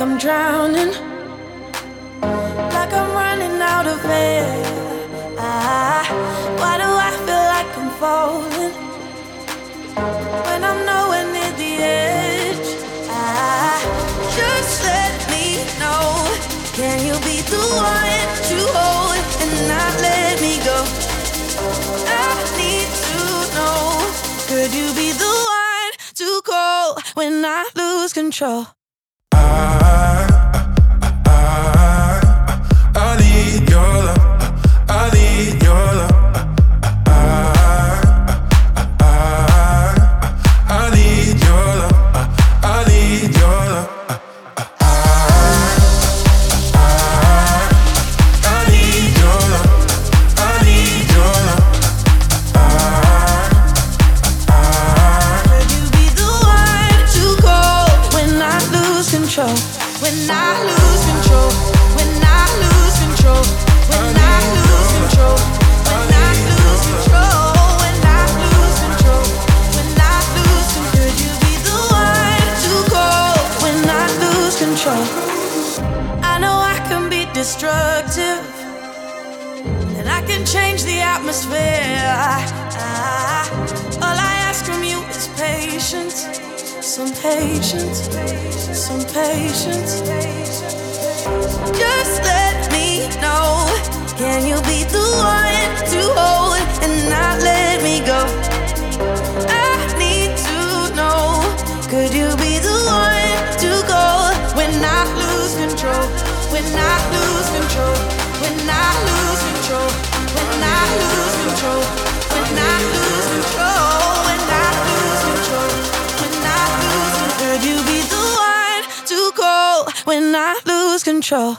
I'm drowning, like I'm running out of air. Ah, why do I feel like I'm falling when I'm nowhere near the edge? Ah, just let me know. Can you be the one to hold and not let me go? I need to know. Could you be the one to call when I lose control? I control? When I lose control. When I lose control. When I lose control. When I lose control. When I lose control. When I lose control. Could you be the one to call when I lose control? I know I can be destructive. And I can change the atmosphere. Ah, all I ask from you is patience. Some patience. Some patience. Just let me know. Can you be the one to hold and not let me go? I need to know. Could you be the one to go when I lose control? When I lose control. When I lose control. When I lose control. When I lose control?